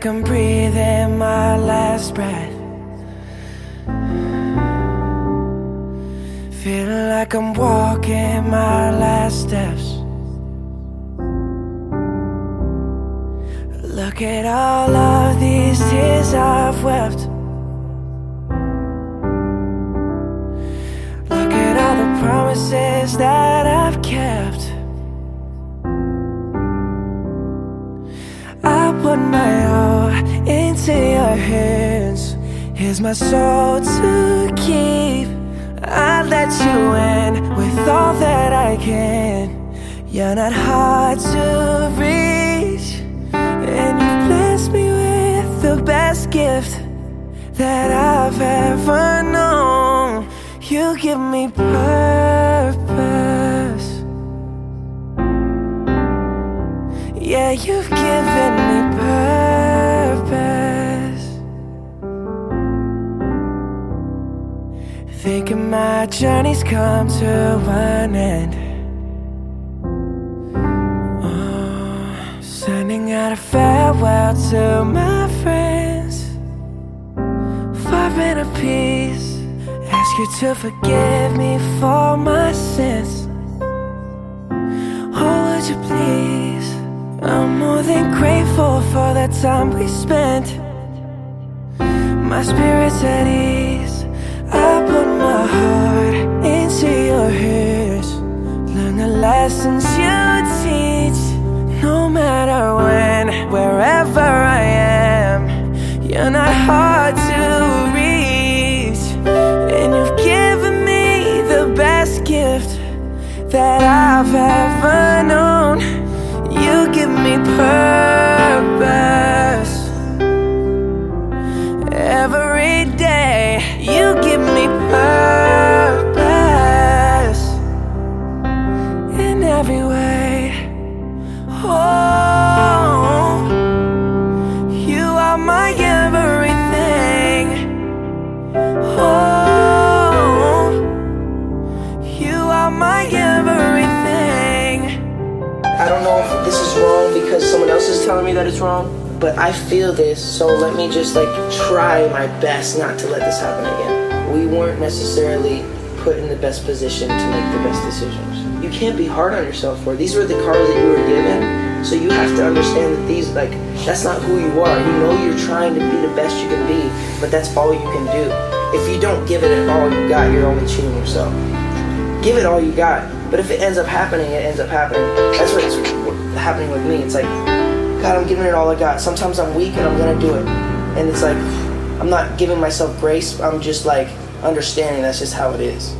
like I'm breathing my last breath. Feeling like I'm walking my last steps. Look at all of these tears I've wept. Look at all the promises that put my all into your hands. Here's my soul to keep. I let you in with all that I can. You're not hard to reach. And you've blessed me with the best gift that I've ever known. You give me purpose. Yeah, you've given my journey's come to an end. Oh, sending out a farewell to my friends. Five in a piece. Ask you to forgive me for my sins. Oh, would you please? I'm more than grateful for the time we spent. My spirit's at ease. I've ever known. You give me purpose every day. You give me purpose in every way. Oh, you are my telling me that it's wrong, but I feel this, so let me just like try my best not to let this happen again. We weren't necessarily put in the best position to make the best decisions. You can't be hard on yourself for. These were the cards that you were given, so you have to understand that these like that's not who you are. You know you're trying to be the best you can be, but that's all you can do. If you don't give it all you got, you're only cheating yourself give it all you got. But if it ends up happening, it ends up happening. That's what's happening with me. It's like, God, I'm giving it all I got. Sometimes I'm weak and I'm gonna do it. And it's like, I'm not giving myself grace. I'm just like understanding that's just how it is.